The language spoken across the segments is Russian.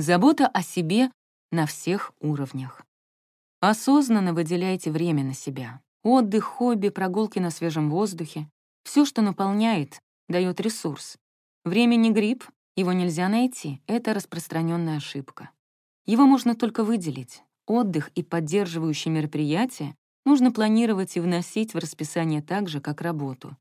Забота о себе на всех уровнях. Осознанно выделяйте время на себя. Отдых, хобби, прогулки на свежем воздухе. Все, что наполняет, дает ресурс. Время не гриб, его нельзя найти, это распространенная ошибка. Его можно только выделить. Отдых и поддерживающие мероприятия нужно планировать и вносить в расписание так же, как работу.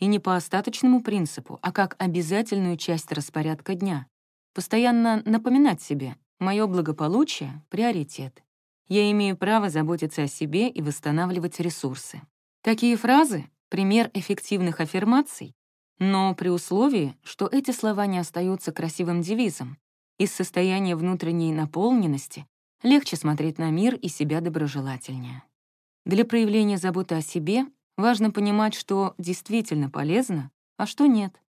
И не по остаточному принципу, а как обязательную часть распорядка дня. Постоянно напоминать себе, мое благополучие — приоритет. Я имею право заботиться о себе и восстанавливать ресурсы. Такие фразы — пример эффективных аффирмаций, но при условии, что эти слова не остаются красивым девизом. Из состояния внутренней наполненности легче смотреть на мир и себя доброжелательнее. Для проявления заботы о себе важно понимать, что действительно полезно, а что нет.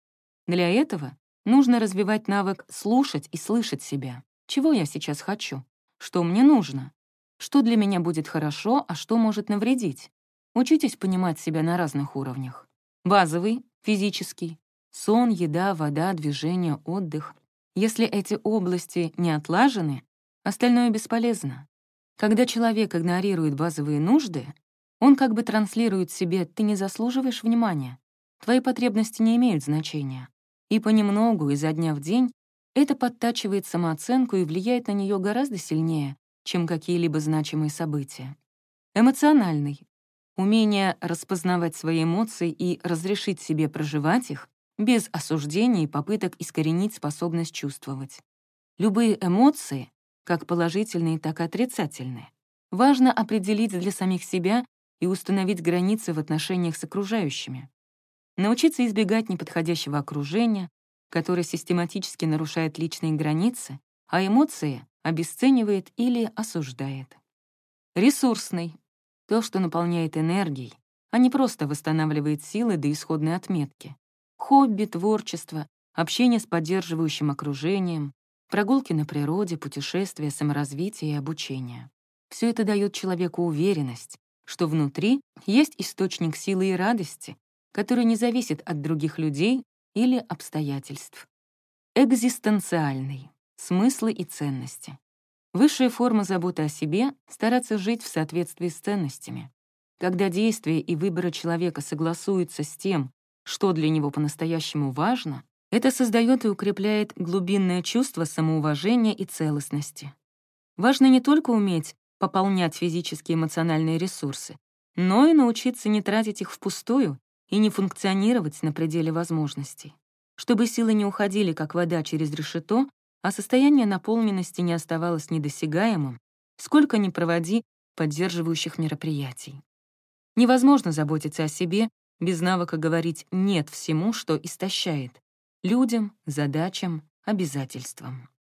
Для этого нужно развивать навык слушать и слышать себя. Чего я сейчас хочу? Что мне нужно? Что для меня будет хорошо, а что может навредить? Учитесь понимать себя на разных уровнях. Базовый, физический, сон, еда, вода, движение, отдых. Если эти области не отлажены, остальное бесполезно. Когда человек игнорирует базовые нужды, он как бы транслирует себе «ты не заслуживаешь внимания», «твои потребности не имеют значения». И понемногу, изо дня в день, это подтачивает самооценку и влияет на нее гораздо сильнее, чем какие-либо значимые события. Эмоциональный. Умение распознавать свои эмоции и разрешить себе проживать их без осуждения и попыток искоренить способность чувствовать. Любые эмоции, как положительные, так и отрицательные, важно определить для самих себя и установить границы в отношениях с окружающими. Научиться избегать неподходящего окружения, которое систематически нарушает личные границы, а эмоции обесценивает или осуждает. Ресурсный — то, что наполняет энергией, а не просто восстанавливает силы до исходной отметки. Хобби, творчество, общение с поддерживающим окружением, прогулки на природе, путешествия, саморазвитие и обучение. Все это дает человеку уверенность, что внутри есть источник силы и радости, который не зависит от других людей или обстоятельств. Экзистенциальный смыслы и ценности. Высшая форма заботы о себе — стараться жить в соответствии с ценностями. Когда действия и выборы человека согласуются с тем, что для него по-настоящему важно, это создает и укрепляет глубинное чувство самоуважения и целостности. Важно не только уметь пополнять физические и эмоциональные ресурсы, но и научиться не тратить их впустую и не функционировать на пределе возможностей. Чтобы силы не уходили, как вода через решето, а состояние наполненности не оставалось недосягаемым, сколько ни проводи поддерживающих мероприятий. Невозможно заботиться о себе без навыка говорить «нет» всему, что истощает — людям, задачам, обязательствам.